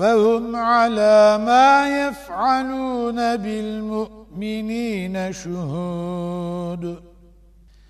وهم على ما يفعلون بالمؤمنين شهود.